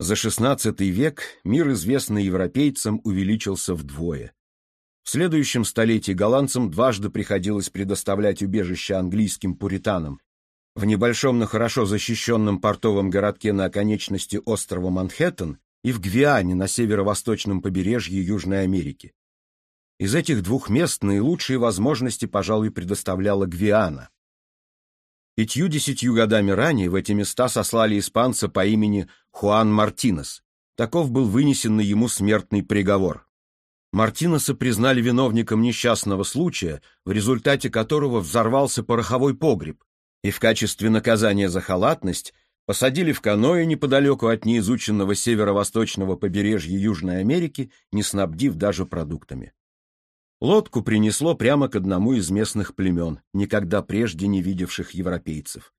За XVI век мир, известный европейцам, увеличился вдвое. В следующем столетии голландцам дважды приходилось предоставлять убежище английским пуританам. В небольшом, но хорошо защищенном портовом городке на оконечности острова Манхэттен и в Гвиане на северо-восточном побережье Южной Америки. Из этих двух мест наилучшие возможности, пожалуй, предоставляла Гвиана. Пятью-десятью годами ранее в эти места сослали испанца по имени Хуан Мартинес. Таков был вынесен на ему смертный приговор. Мартинеса признали виновником несчастного случая, в результате которого взорвался пороховой погреб, и в качестве наказания за халатность посадили в каноэ неподалеку от неизученного северо-восточного побережья Южной Америки, не снабдив даже продуктами. Лодку принесло прямо к одному из местных племен, никогда прежде не видевших европейцев.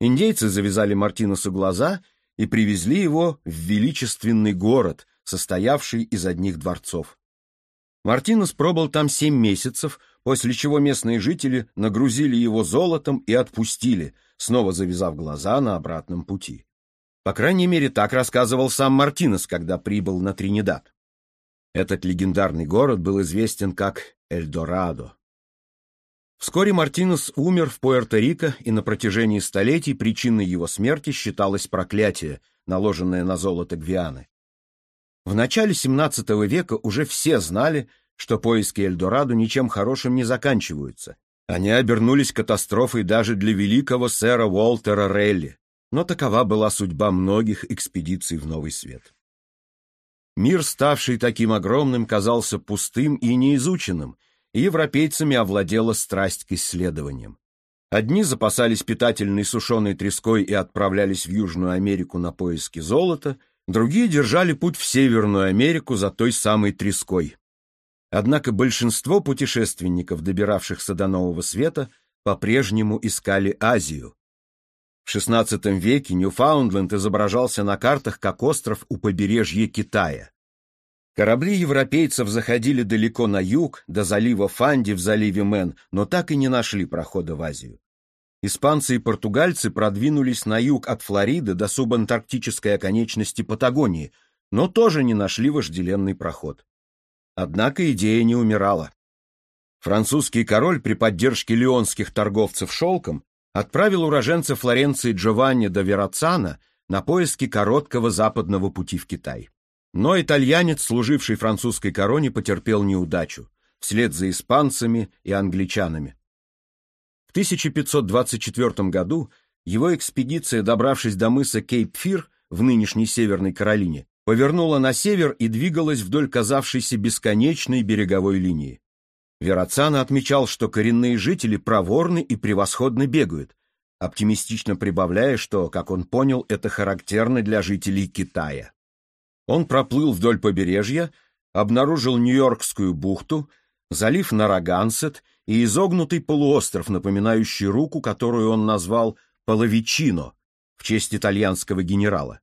Индейцы завязали Мартинусу глаза и привезли его в величественный город, состоявший из одних дворцов. Мартинус пробыл там семь месяцев, после чего местные жители нагрузили его золотом и отпустили, снова завязав глаза на обратном пути. По крайней мере, так рассказывал сам Мартинес, когда прибыл на Тринидад. Этот легендарный город был известен как Эльдорадо. Вскоре Мартинес умер в Пуэрто-Рико, и на протяжении столетий причиной его смерти считалось проклятие, наложенное на золото Гвианы. В начале XVII века уже все знали, что поиски Эльдорадо ничем хорошим не заканчиваются. Они обернулись катастрофой даже для великого сэра Уолтера Релли, но такова была судьба многих экспедиций в Новый Свет. Мир, ставший таким огромным, казался пустым и неизученным, и европейцами овладела страсть к исследованиям. Одни запасались питательной сушеной треской и отправлялись в Южную Америку на поиски золота, другие держали путь в Северную Америку за той самой треской. Однако большинство путешественников, добиравшихся до Нового Света, по-прежнему искали Азию. В XVI веке Ньюфаундленд изображался на картах как остров у побережья Китая. Корабли европейцев заходили далеко на юг, до залива Фанди в заливе Мэн, но так и не нашли прохода в Азию. Испанцы и португальцы продвинулись на юг от Флориды до субантарктической оконечности Патагонии, но тоже не нашли вожделенный проход. Однако идея не умирала. Французский король при поддержке леонских торговцев шелком отправил уроженца Флоренции Джованни да Верацана на поиски короткого западного пути в Китай. Но итальянец, служивший французской короне, потерпел неудачу, вслед за испанцами и англичанами. В 1524 году его экспедиция, добравшись до мыса Кейп-Фир в нынешней Северной Каролине, повернула на север и двигалась вдоль казавшейся бесконечной береговой линии. Верацана отмечал, что коренные жители проворны и превосходно бегают, оптимистично прибавляя, что, как он понял, это характерно для жителей Китая. Он проплыл вдоль побережья, обнаружил Нью-Йоркскую бухту, залив Нарагансет и изогнутый полуостров, напоминающий руку, которую он назвал Половичино в честь итальянского генерала.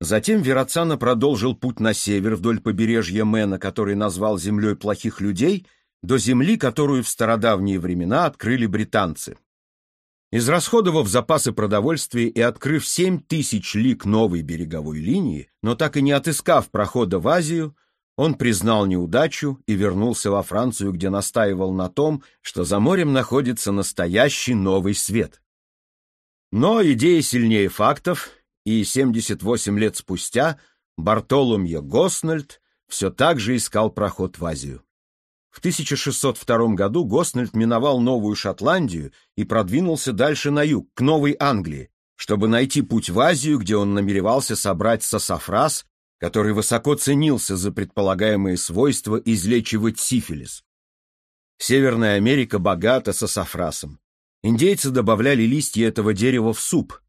Затем Верацана продолжил путь на север вдоль побережья Мэна, который назвал землей плохих людей — до земли, которую в стародавние времена открыли британцы. Израсходовав запасы продовольствия и открыв 7 тысяч лик новой береговой линии, но так и не отыскав прохода в Азию, он признал неудачу и вернулся во Францию, где настаивал на том, что за морем находится настоящий новый свет. Но идея сильнее фактов, и 78 лет спустя Бартоломье Госнальд все так же искал проход в Азию. В 1602 году Госнельд миновал Новую Шотландию и продвинулся дальше на юг, к Новой Англии, чтобы найти путь в Азию, где он намеревался собрать сосафраз, который высоко ценился за предполагаемые свойства излечивать сифилис. Северная Америка богата сосафрасом. Индейцы добавляли листья этого дерева в суп,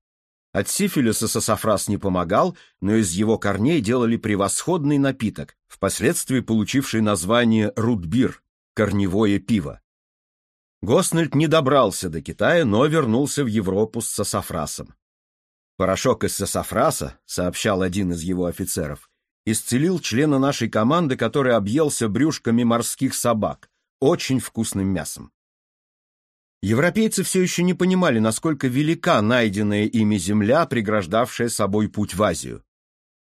от сифилиса сосафрас не помогал, но из его корней делали превосходный напиток, впоследствии получивший название рудбир – корневое пиво. Госнельд не добрался до Китая, но вернулся в Европу с сосафрасом. «Порошок из сосафраса», — сообщал один из его офицеров, исцелил члена нашей команды, который объелся брюшками морских собак, очень вкусным мясом. Европейцы все еще не понимали, насколько велика найденная ими земля, преграждавшая собой путь в Азию.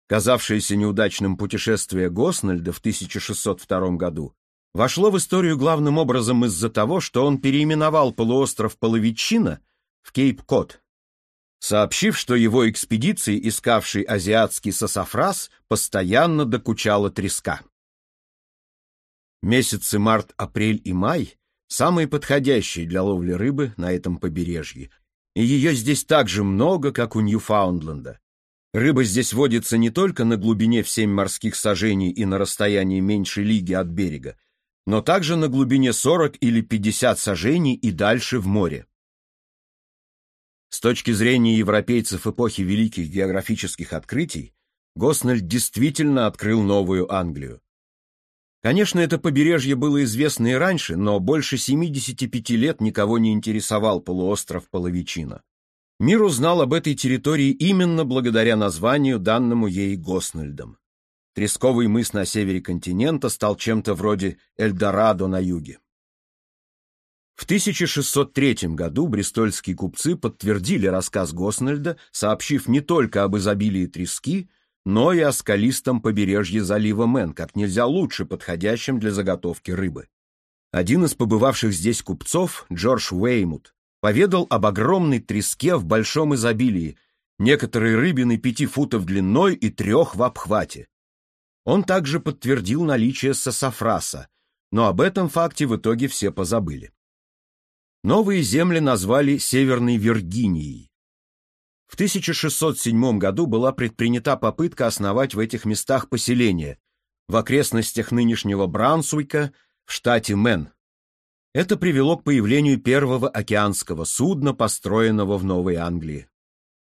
казавшееся неудачным путешествие Госнальда в 1602 году, вошло в историю главным образом из-за того, что он переименовал полуостров Половичина в Кейп-Кот, сообщив, что его экспедиции, искавшей азиатский сосафрас, постоянно докучала треска. Месяцы март, апрель и май – самые подходящие для ловли рыбы на этом побережье, и ее здесь так же много, как у Ньюфаундленда. Рыба здесь водится не только на глубине в 7 морских сажений и на расстоянии меньше лиги от берега, но также на глубине 40 или 50 сажений и дальше в море. С точки зрения европейцев эпохи великих географических открытий, Госнель действительно открыл Новую Англию. Конечно, это побережье было известно и раньше, но больше 75 лет никого не интересовал полуостров Половичина. Мир узнал об этой территории именно благодаря названию, данному ей Госнельдом. Тресковый мыс на севере континента стал чем-то вроде Эльдорадо на юге. В 1603 году брестольские купцы подтвердили рассказ Госнельда, сообщив не только об изобилии трески, но и о скалистом побережье залива Мэн, как нельзя лучше подходящем для заготовки рыбы. Один из побывавших здесь купцов, Джордж Уэймут, поведал об огромной треске в большом изобилии, некоторые рыбины пяти футов длиной и трех в обхвате. Он также подтвердил наличие сосафраса, но об этом факте в итоге все позабыли. Новые земли назвали Северной Виргинией. В 1607 году была предпринята попытка основать в этих местах поселение в окрестностях нынешнего Брансуйка в штате Мэн. Это привело к появлению первого океанского судна, построенного в Новой Англии.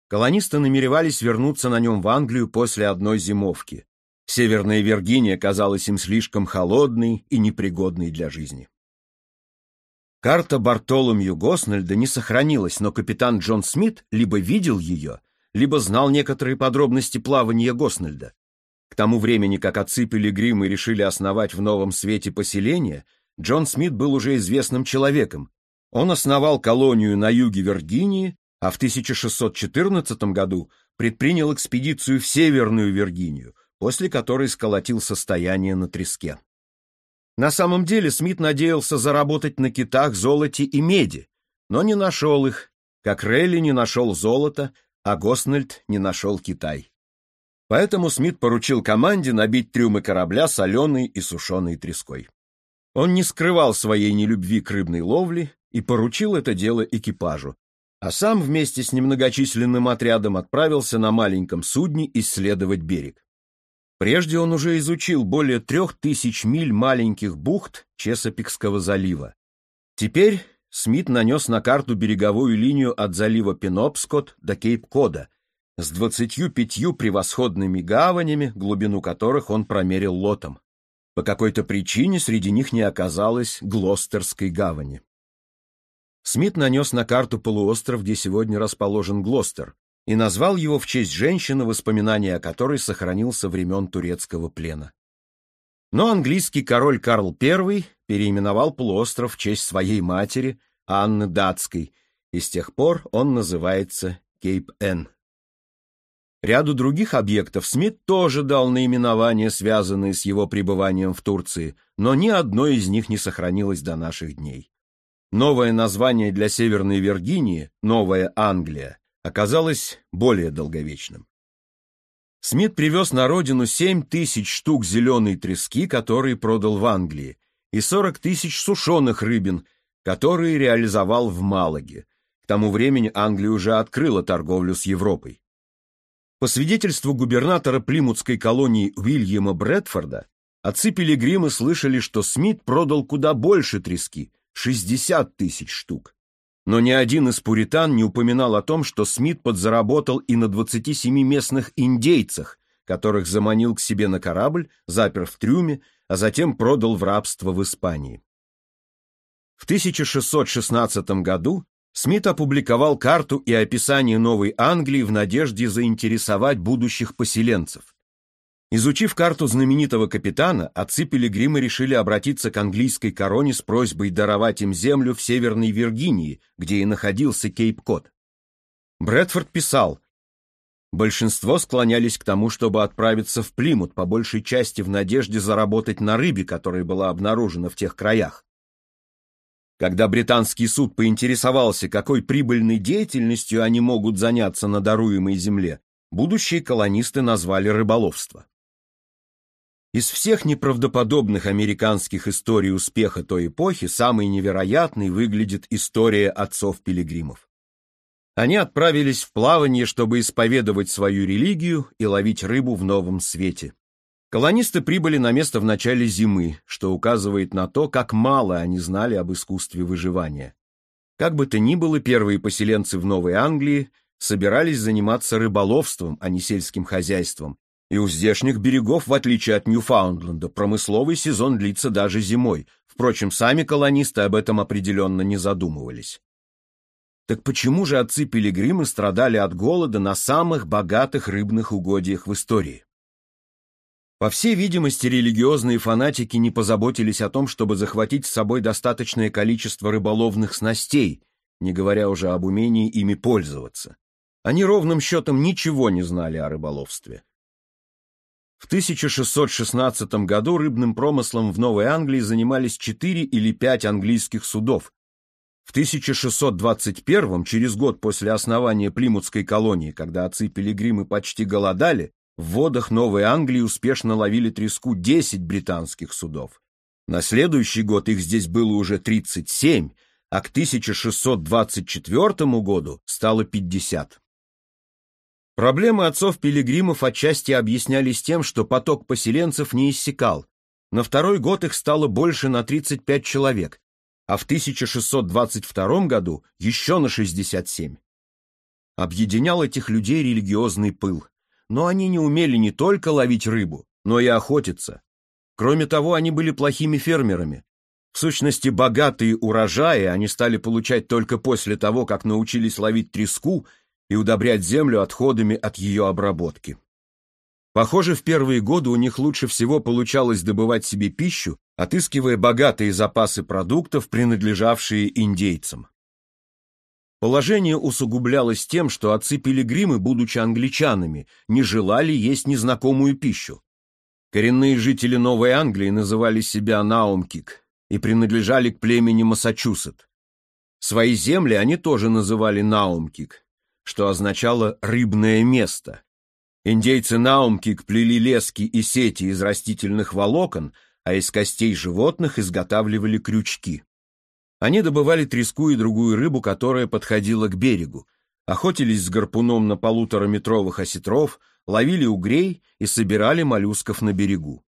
Колонисты намеревались вернуться на нем в Англию после одной зимовки. Северная Виргиния казалась им слишком холодной и непригодной для жизни. Карта Бартоломью Госнельда не сохранилась, но капитан Джон Смит либо видел ее, либо знал некоторые подробности плавания Госнельда. К тому времени, как отцы Пилигримы решили основать в Новом Свете поселение, Джон Смит был уже известным человеком. Он основал колонию на юге Виргинии, а в 1614 году предпринял экспедицию в Северную Виргинию, после которой сколотил состояние на треске. На самом деле Смит надеялся заработать на китах, золоте и меди, но не нашел их, как Релли не нашел золото, а Госнельд не нашел Китай. Поэтому Смит поручил команде набить трюмы корабля соленой и сушеной треской. Он не скрывал своей нелюбви к рыбной ловле и поручил это дело экипажу, а сам вместе с немногочисленным отрядом отправился на маленьком судне исследовать берег. Прежде он уже изучил более трех тысяч миль маленьких бухт Чесопикского залива. Теперь Смит нанес на карту береговую линию от залива Пенопскот до Кейп-Кода с двадцатью пятью превосходными гаванями, глубину которых он промерил лотом. По какой-то причине среди них не оказалось Глостерской гавани. Смит нанес на карту полуостров, где сегодня расположен Глостер, и назвал его в честь женщины, воспоминания о которой сохранил со времен турецкого плена. Но английский король Карл I переименовал полуостров в честь своей матери, Анны Датской, и с тех пор он называется Кейп-Эн. Ряду других объектов Смит тоже дал наименования, связанные с его пребыванием в Турции, но ни одно из них не сохранилось до наших дней. Новое название для Северной Виргинии – Новая Англия – оказалось более долговечным. Смит привез на родину 7 тысяч штук зеленой трески, которые продал в Англии, и 40 тысяч сушеных рыбин, которые реализовал в Малаге. К тому времени Англия уже открыла торговлю с Европой. По свидетельству губернатора плимутской колонии Уильяма Брэдфорда, отцы Пилигримы слышали, что Смит продал куда больше трески – 60 тысяч штук. Но ни один из пуритан не упоминал о том, что Смит подзаработал и на 27 местных индейцах, которых заманил к себе на корабль, запер в трюме, а затем продал в рабство в Испании. В 1616 году Смит опубликовал карту и описание Новой Англии в надежде заинтересовать будущих поселенцев. Изучив карту знаменитого капитана, отцы Пилигрима решили обратиться к английской короне с просьбой даровать им землю в Северной Виргинии, где и находился Кейп-Кот. Брэдфорд писал, Большинство склонялись к тому, чтобы отправиться в Плимут, по большей части в надежде заработать на рыбе, которая была обнаружена в тех краях. Когда британский суд поинтересовался, какой прибыльной деятельностью они могут заняться на даруемой земле, будущие колонисты назвали рыболовство. Из всех неправдоподобных американских историй успеха той эпохи самой невероятной выглядит история отцов-пилигримов. Они отправились в плавание, чтобы исповедовать свою религию и ловить рыбу в новом свете. Колонисты прибыли на место в начале зимы, что указывает на то, как мало они знали об искусстве выживания. Как бы то ни было, первые поселенцы в Новой Англии собирались заниматься рыболовством, а не сельским хозяйством, и у здешних берегов, в отличие от Ньюфаундленда, промысловый сезон длится даже зимой. Впрочем, сами колонисты об этом определенно не задумывались. Так почему же отцы-пилигримы страдали от голода на самых богатых рыбных угодьях в истории? По всей видимости, религиозные фанатики не позаботились о том, чтобы захватить с собой достаточное количество рыболовных снастей, не говоря уже об умении ими пользоваться. Они ровным счетом ничего не знали о рыболовстве. В 1616 году рыбным промыслом в Новой Англии занимались четыре или пять английских судов. В 1621, через год после основания Плимутской колонии, когда отцы-пилигримы почти голодали, в водах Новой Англии успешно ловили треску 10 британских судов. На следующий год их здесь было уже 37, а к 1624 году стало 50. Проблемы отцов-пилигримов отчасти объяснялись тем, что поток поселенцев не иссякал. На второй год их стало больше на 35 человек, а в 1622 году еще на 67. Объединял этих людей религиозный пыл но они не умели не только ловить рыбу, но и охотиться. Кроме того, они были плохими фермерами. В сущности, богатые урожаи они стали получать только после того, как научились ловить треску и удобрять землю отходами от ее обработки. Похоже, в первые годы у них лучше всего получалось добывать себе пищу, отыскивая богатые запасы продуктов, принадлежавшие индейцам. Положение усугублялось тем, что отцы-пилигримы, будучи англичанами, не желали есть незнакомую пищу. Коренные жители Новой Англии называли себя Наумкик и принадлежали к племени Массачусет. Свои земли они тоже называли Наумкик, что означало «рыбное место». Индейцы Наумкик плели лески и сети из растительных волокон, а из костей животных изготавливали крючки. Они добывали треску и другую рыбу, которая подходила к берегу, охотились с гарпуном на полутораметровых осетров, ловили угрей и собирали моллюсков на берегу.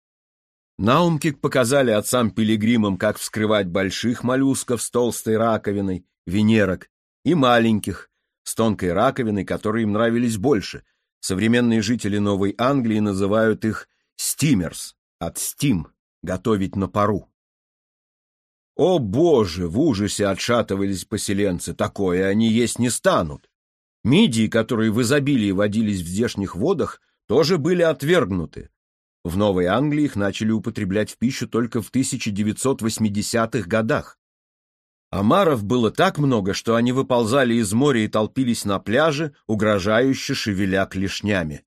Наумки показали отцам-пилигримам, как вскрывать больших моллюсков с толстой раковиной, венерок, и маленьких, с тонкой раковиной, которые им нравились больше. Современные жители Новой Англии называют их «стимерс» от «стим» — готовить на пару. О боже, в ужасе отшатывались поселенцы, такое они есть не станут. Мидии, которые в изобилии водились в здешних водах, тоже были отвергнуты. В Новой Англии их начали употреблять в пищу только в 1980-х годах. Омаров было так много, что они выползали из моря и толпились на пляже, угрожающе шевеля клешнями.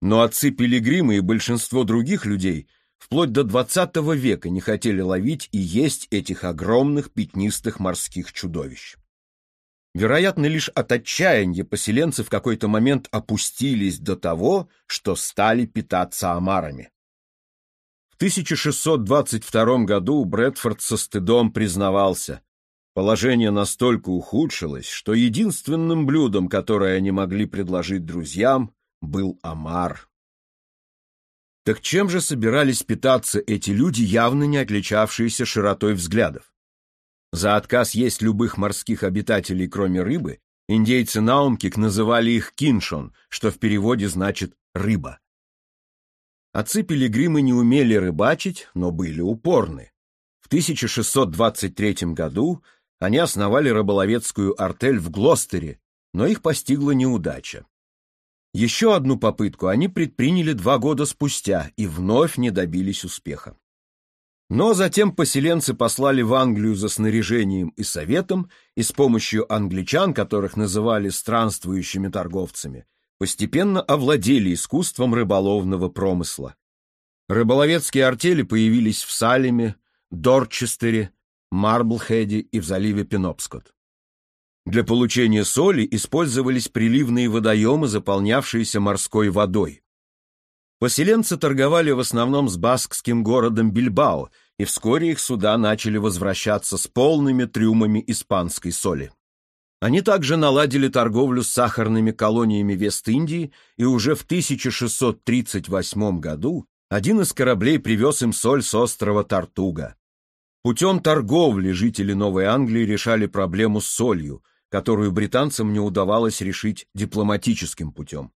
Но отцы-пилигримы и большинство других людей – вплоть до XX века не хотели ловить и есть этих огромных пятнистых морских чудовищ. Вероятно, лишь от отчаяния поселенцы в какой-то момент опустились до того, что стали питаться омарами. В 1622 году Брэдфорд со стыдом признавался, положение настолько ухудшилось, что единственным блюдом, которое они могли предложить друзьям, был омар. Так чем же собирались питаться эти люди, явно не отличавшиеся широтой взглядов? За отказ есть любых морских обитателей, кроме рыбы, индейцы Наумкик называли их киншон, что в переводе значит «рыба». Отцы-пилигримы не умели рыбачить, но были упорны. В 1623 году они основали рыболовецкую артель в Глостере, но их постигла неудача. Еще одну попытку они предприняли два года спустя и вновь не добились успеха. Но затем поселенцы послали в Англию за снаряжением и советом, и с помощью англичан, которых называли странствующими торговцами, постепенно овладели искусством рыболовного промысла. Рыболовецкие артели появились в Салеме, Дорчестере, Марблхеде и в заливе Пенопскот. Для получения соли использовались приливные водоемы, заполнявшиеся морской водой. Поселенцы торговали в основном с баскским городом Бильбао, и вскоре их суда начали возвращаться с полными трюмами испанской соли. Они также наладили торговлю с сахарными колониями Вест-Индии, и уже в 1638 году один из кораблей привез им соль с острова Тартуга. Путем торговли жители Новой Англии решали проблему с солью, которую британцам не удавалось решить дипломатическим путем.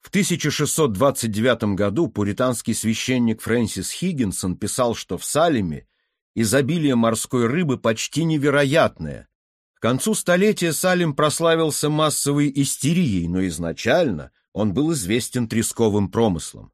В 1629 году пуританский священник Фрэнсис Хиггинсон писал, что в Салеме изобилие морской рыбы почти невероятное. К концу столетия Салем прославился массовой истерией, но изначально он был известен тресковым промыслом.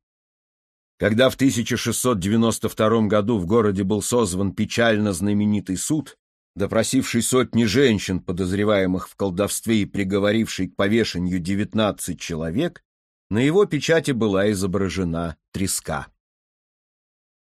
Когда в 1692 году в городе был созван печально знаменитый суд, допросивший сотни женщин, подозреваемых в колдовстве и приговоривший к повешению 19 человек, на его печати была изображена треска.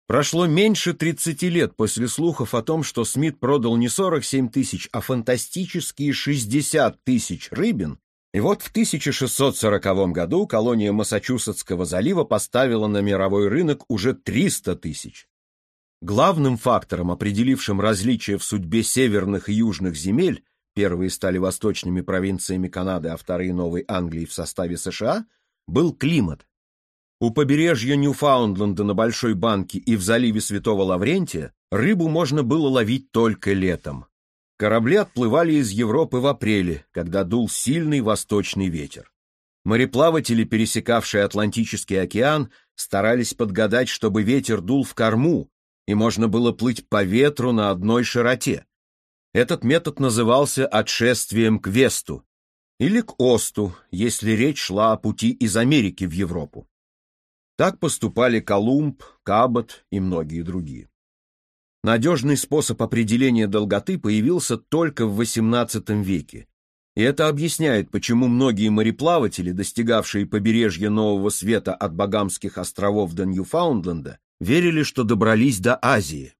Прошло меньше 30 лет после слухов о том, что Смит продал не 47 тысяч, а фантастические 60 тысяч рыбин, и вот в 1640 году колония Массачусетского залива поставила на мировой рынок уже 300 тысяч. Главным фактором, определившим различия в судьбе северных и южных земель, первые стали восточными провинциями Канады, а вторые Новой Англии в составе США, был климат. У побережья Ньюфаундленда на Большой Банке и в заливе Святого Лаврентия рыбу можно было ловить только летом. Корабли отплывали из Европы в апреле, когда дул сильный восточный ветер. Мореплаватели, пересекавшие Атлантический океан, старались подгадать, чтобы ветер дул в корму, и можно было плыть по ветру на одной широте. Этот метод назывался отшествием к Весту или к Осту, если речь шла о пути из Америки в Европу. Так поступали Колумб, Кабот и многие другие. Надежный способ определения долготы появился только в XVIII веке. И это объясняет, почему многие мореплаватели, достигавшие побережья Нового Света от Багамских островов до Ньюфаундленда, верили, что добрались до Азии.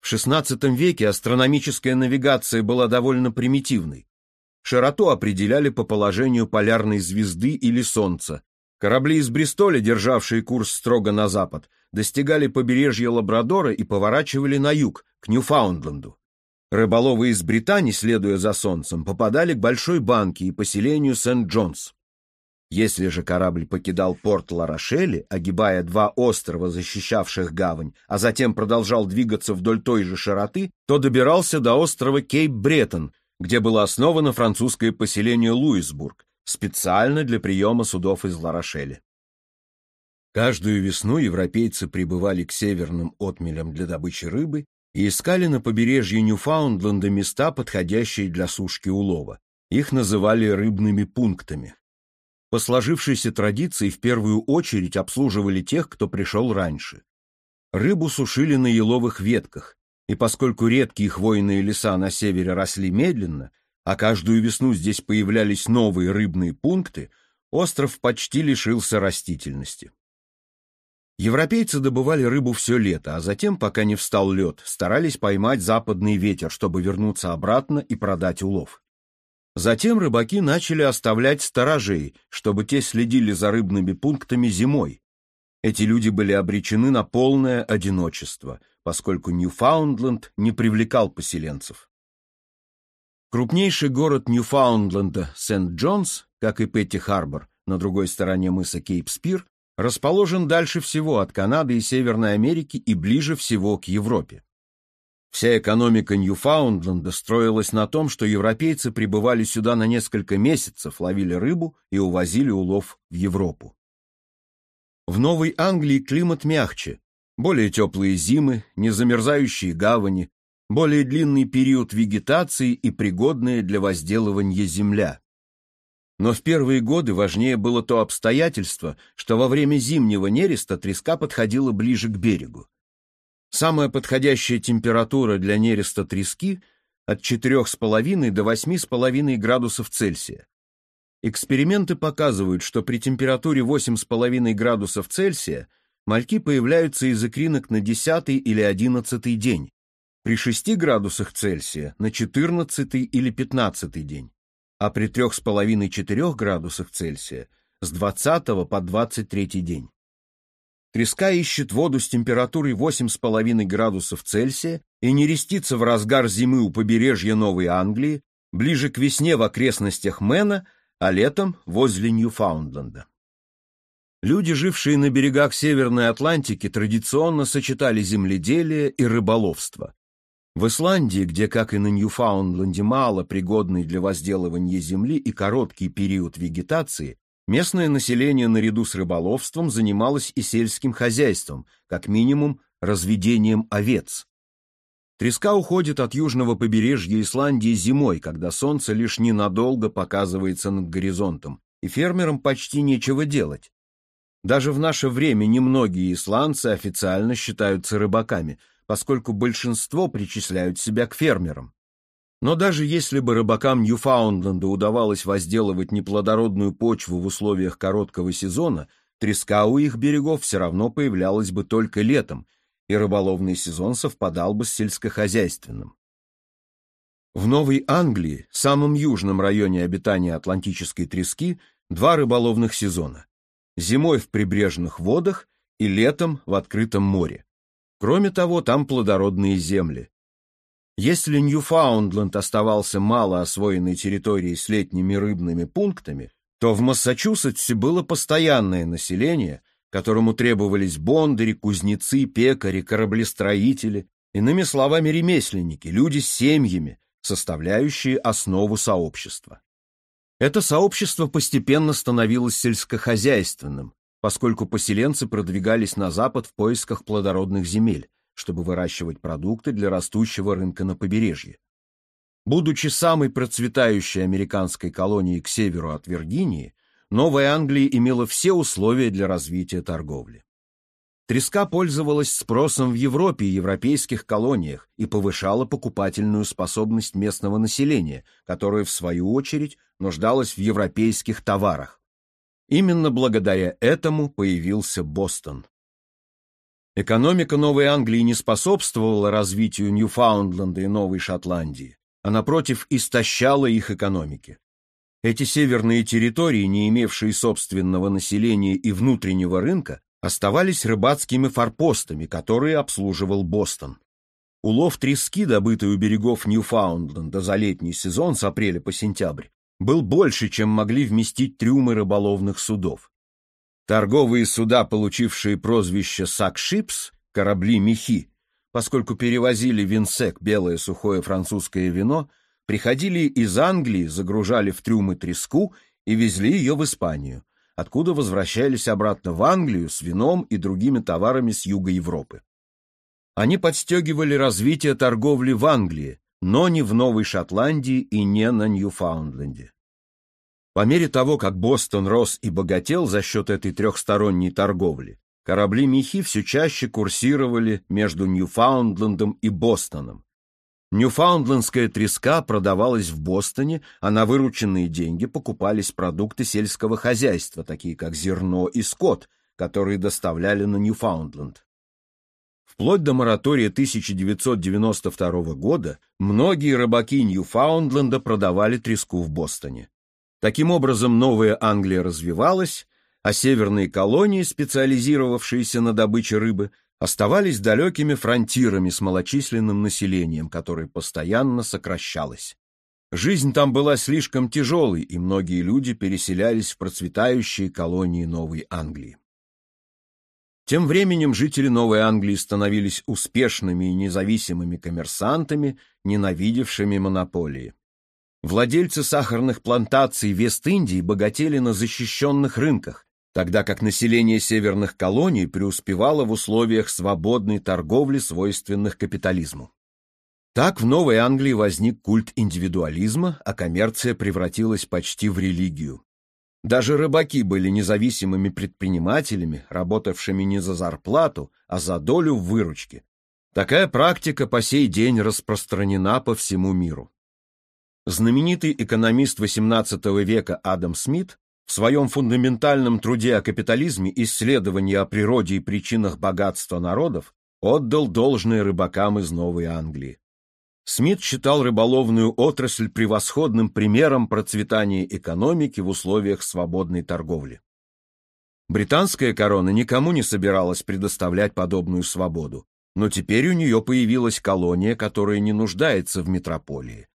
В XVI веке астрономическая навигация была довольно примитивной. Широту определяли по положению полярной звезды или Солнца. Корабли из Бристоля, державшие курс строго на запад, достигали побережья Лабрадора и поворачивали на юг, к Ньюфаундленду. Рыболовы из Британии, следуя за солнцем, попадали к Большой банке и поселению Сент-Джонс. Если же корабль покидал порт Ларошели, огибая два острова, защищавших гавань, а затем продолжал двигаться вдоль той же широты, то добирался до острова Кейп-Бреттон, где было основано французское поселение Луисбург, специально для приема судов из Ларошели. Каждую весну европейцы прибывали к северным отмелям для добычи рыбы и искали на побережье Ньюфаундленда места, подходящие для сушки улова. Их называли рыбными пунктами. По сложившейся традиции в первую очередь обслуживали тех, кто пришел раньше. Рыбу сушили на еловых ветках, и поскольку редкие хвойные леса на севере росли медленно, а каждую весну здесь появлялись новые рыбные пункты, остров почти лишился растительности. Европейцы добывали рыбу все лето, а затем, пока не встал лед, старались поймать западный ветер, чтобы вернуться обратно и продать улов. Затем рыбаки начали оставлять сторожей, чтобы те следили за рыбными пунктами зимой. Эти люди были обречены на полное одиночество, поскольку Ньюфаундленд не привлекал поселенцев. Крупнейший город Ньюфаундленда, Сент-Джонс, как и Петти-Харбор, на другой стороне мыса Кейп-Спир, расположен дальше всего от Канады и Северной Америки и ближе всего к Европе. Вся экономика Ньюфаундленда строилась на том, что европейцы прибывали сюда на несколько месяцев, ловили рыбу и увозили улов в Европу. В Новой Англии климат мягче, более теплые зимы, незамерзающие гавани, более длинный период вегетации и пригодная для возделывания земля. Но в первые годы важнее было то обстоятельство, что во время зимнего нереста треска подходила ближе к берегу. Самая подходящая температура для нереста трески от 4,5 до 8,5 градусов Цельсия. Эксперименты показывают, что при температуре 8,5 градусов Цельсия мальки появляются из икринок на 10 или 11 день, при 6 градусах Цельсия на 14 или 15 день, а при 3,5-4 градусах Цельсия с 20 по 23 день. Треска ищет воду с температурой 8,5 градусов Цельсия и не рестится в разгар зимы у побережья Новой Англии, ближе к весне в окрестностях Мэна, а летом возле Ньюфаундленда. Люди, жившие на берегах Северной Атлантики, традиционно сочетали земледелие и рыболовство. В Исландии, где, как и на Ньюфаундленде, мало пригодной для возделывания земли и короткий период вегетации, Местное население наряду с рыболовством занималось и сельским хозяйством, как минимум разведением овец. Треска уходит от южного побережья Исландии зимой, когда солнце лишь ненадолго показывается над горизонтом, и фермерам почти нечего делать. Даже в наше время немногие исландцы официально считаются рыбаками, поскольку большинство причисляют себя к фермерам. Но даже если бы рыбакам Ньюфаундленда удавалось возделывать неплодородную почву в условиях короткого сезона, треска у их берегов все равно появлялась бы только летом, и рыболовный сезон совпадал бы с сельскохозяйственным. В Новой Англии, самом южном районе обитания атлантической трески, два рыболовных сезона. Зимой в прибрежных водах и летом в открытом море. Кроме того, там плодородные земли. Если Ньюфаундленд оставался мало освоенной территорией с летними рыбными пунктами, то в Массачусетсе было постоянное население, которому требовались бондари, кузнецы, пекари, кораблестроители, иными словами, ремесленники, люди с семьями, составляющие основу сообщества. Это сообщество постепенно становилось сельскохозяйственным, поскольку поселенцы продвигались на запад в поисках плодородных земель, чтобы выращивать продукты для растущего рынка на побережье. Будучи самой процветающей американской колонией к северу от Виргинии, Новая Англия имела все условия для развития торговли. Треска пользовалась спросом в Европе и европейских колониях и повышала покупательную способность местного населения, которое, в свою очередь, нуждалось в европейских товарах. Именно благодаря этому появился Бостон. Экономика Новой Англии не способствовала развитию Ньюфаундленда и Новой Шотландии, а, напротив, истощала их экономики. Эти северные территории, не имевшие собственного населения и внутреннего рынка, оставались рыбацкими форпостами, которые обслуживал Бостон. Улов трески, добытый у берегов Ньюфаундленда за летний сезон с апреля по сентябрь, был больше, чем могли вместить трюмы рыболовных судов. Торговые суда, получившие прозвище «сакшипс» — корабли-мехи, поскольку перевозили винсек, белое сухое французское вино, приходили из Англии, загружали в трюмы треску и везли ее в Испанию, откуда возвращались обратно в Англию с вином и другими товарами с юга Европы. Они подстегивали развитие торговли в Англии, но не в Новой Шотландии и не на Ньюфаундленде. По мере того, как Бостон рос и богател за счет этой трехсторонней торговли, корабли Михи все чаще курсировали между Ньюфаундлендом и Бостоном. Ньюфаундлендская треска продавалась в Бостоне, а на вырученные деньги покупались продукты сельского хозяйства, такие как зерно и скот, которые доставляли на Ньюфаундленд. Вплоть до моратория 1992 года многие рыбаки Ньюфаундленда продавали треску в Бостоне. Таким образом, Новая Англия развивалась, а северные колонии, специализировавшиеся на добыче рыбы, оставались далекими фронтирами с малочисленным населением, которое постоянно сокращалось. Жизнь там была слишком тяжелой, и многие люди переселялись в процветающие колонии Новой Англии. Тем временем жители Новой Англии становились успешными и независимыми коммерсантами, ненавидевшими монополии. Владельцы сахарных плантаций Вест-Индии богатели на защищенных рынках, тогда как население северных колоний преуспевало в условиях свободной торговли, свойственных капитализму. Так в Новой Англии возник культ индивидуализма, а коммерция превратилась почти в религию. Даже рыбаки были независимыми предпринимателями, работавшими не за зарплату, а за долю в выручке. Такая практика по сей день распространена по всему миру. Знаменитый экономист XVIII века Адам Смит в своем фундаментальном труде о капитализме «Исследование о природе и причинах богатства народов» отдал должное рыбакам из Новой Англии. Смит считал рыболовную отрасль превосходным примером процветания экономики в условиях свободной торговли. Британская корона никому не собиралась предоставлять подобную свободу, но теперь у нее появилась колония, которая не нуждается в метрополии.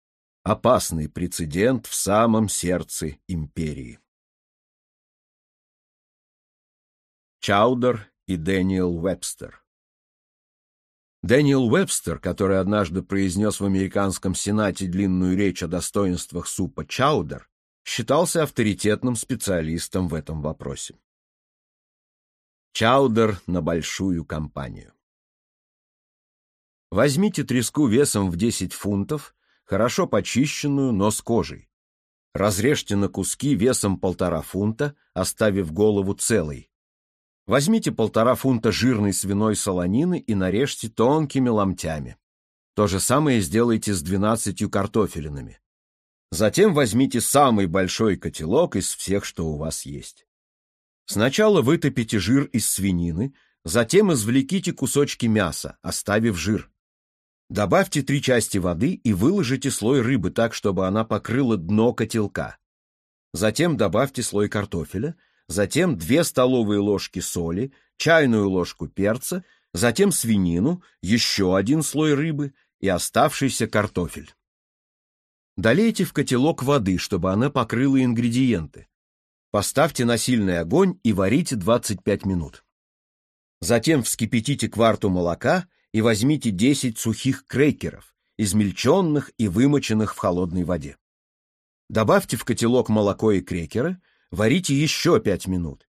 Опасный прецедент в самом сердце империи. Чаудер и Дэниел Вебстер Дэниел Уэбстер, который однажды произнес в американском Сенате длинную речь о достоинствах супа чаудер, считался авторитетным специалистом в этом вопросе. Чаудер на большую компанию. Возьмите треску весом в 10 фунтов, хорошо почищенную, но с кожей. Разрежьте на куски весом полтора фунта, оставив голову целой, Возьмите полтора фунта жирной свиной солонины и нарежьте тонкими ломтями. То же самое сделайте с двенадцатью картофелинами. Затем возьмите самый большой котелок из всех, что у вас есть. Сначала вытопите жир из свинины, затем извлеките кусочки мяса, оставив жир. Добавьте три части воды и выложите слой рыбы так, чтобы она покрыла дно котелка. Затем добавьте слой картофеля – затем 2 столовые ложки соли, чайную ложку перца, затем свинину, еще один слой рыбы и оставшийся картофель. Долейте в котелок воды, чтобы она покрыла ингредиенты. Поставьте на сильный огонь и варите 25 минут. Затем вскипятите кварту молока и возьмите 10 сухих крекеров, измельченных и вымоченных в холодной воде. Добавьте в котелок молоко и крекеры, варите еще пять минут.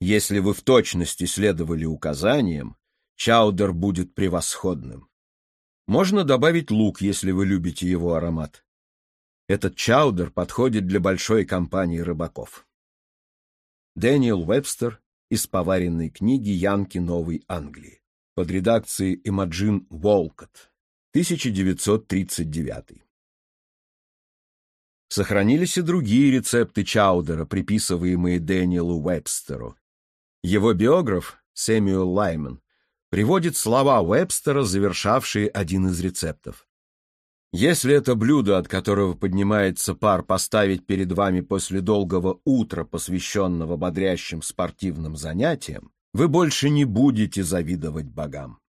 Если вы в точности следовали указаниям, чаудер будет превосходным. Можно добавить лук, если вы любите его аромат. Этот чаудер подходит для большой компании рыбаков. Дэниел Вебстер из поваренной книги «Янки Новой Англии» под редакцией Имаджин Волкот, 1939. Сохранились и другие рецепты Чаудера, приписываемые Дэниелу Уэбстеру. Его биограф, Сэмюэл Лайман, приводит слова Уэбстера, завершавшие один из рецептов. Если это блюдо, от которого поднимается пар, поставить перед вами после долгого утра, посвященного бодрящим спортивным занятиям, вы больше не будете завидовать богам.